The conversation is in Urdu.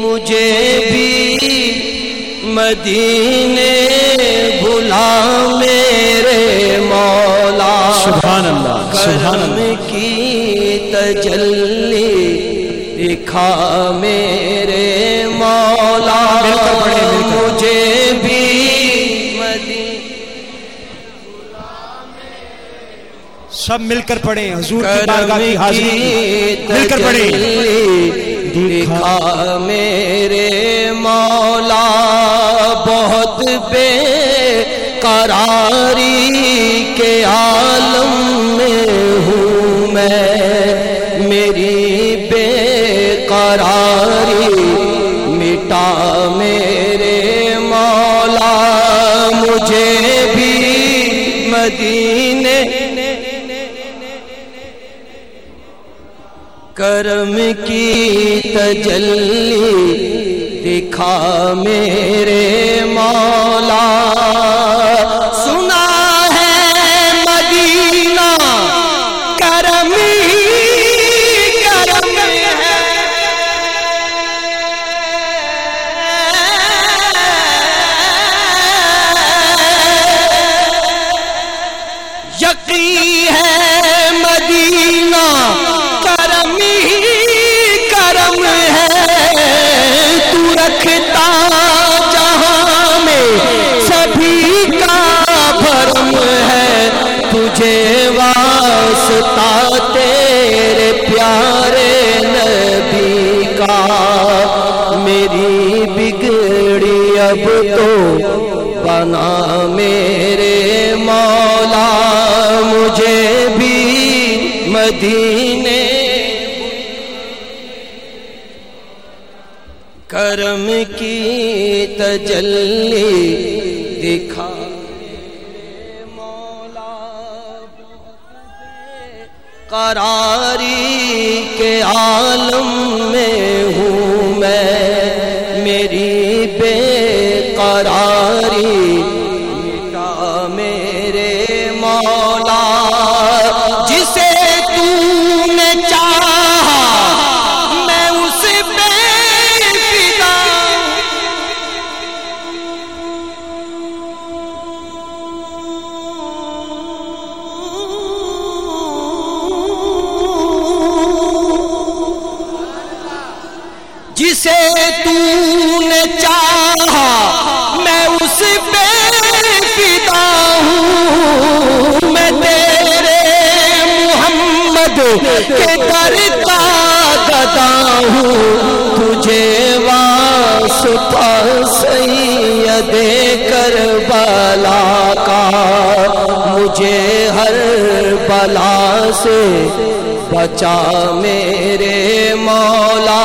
مجھے بھی مدینے بھلا میرے مولا سبحان اللہ سبحان اللہ۔ کی تجلی دکھا میرے مولا۔ مجھے بھی سب مل کر پڑھیں حضور کی بارگاہ کی حاضری۔ مل کر پڑھیں۔ دکھا میرے مولا، بہت بے قراری کے عالم میں ہوں میں۔ میری بے قراری مٹا، میرے مولا، مجھے بھی مدینے کرم کی تجلی دکھا میرے مولا واسطہ تیرے پیارے نبی کا۔ میری بگڑی اب تو بنا میرے مولا، مجھے بھی مدینے۔ کرم کی تجلی دکھا۔ قراری کے عالم میں ہوں میں میری بے قراری مٹا میرے مولا جسے تو جسے تو نے چاہا، میں اس پہ فدا ہوں۔ میں تیرے محمد کے در کا گدا ہوں۔ تجھے واسطہ سید کربلا کا، مجھے ہر بلا سے بچا میرے مولا۔